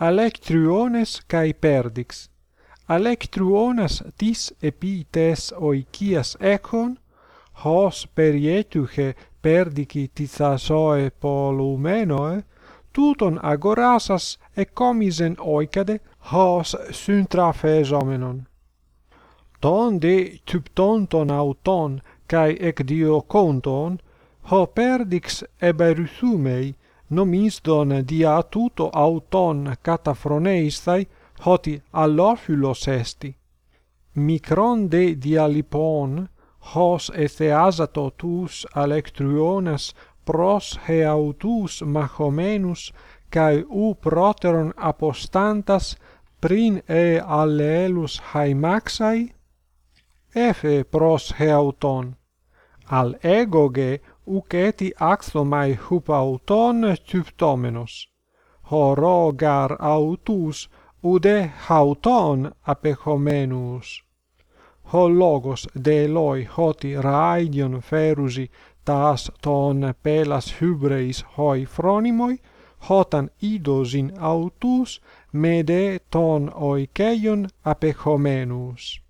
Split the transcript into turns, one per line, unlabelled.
Alectruones kai perdix. Alectruonas tis epites oikias echon, hos perietuche perdici tithasoe polumenoe, tuton agorasas ecomisen oicade hos syntrafesomenon. Ton de typtonton auton, cae ec dio conton, ho perdix eberithumei, νομίσδον δια τούτο αυτον καταφρονέισθαι ότι αλλόφυλος εστι. Μικρόν δε δια λοιπόν, χως εθεάζατο τους αλεκτριώνες προς εαυτούς μαχωμένους καί ου πρώτερον αποστάντας πριν ε αλλέλους χαιμάξαι, έφε προς εαυτόν. Αλ έγωγε uc eti axlomai hupauton typtomenos. Horogar autus ude hauton apechomenus. Ho logos de eloi hoti raidion ferusi tas ton pelas hybreis hoi phronimoi, hotan idosin autus mede ton oikeion apechomenus.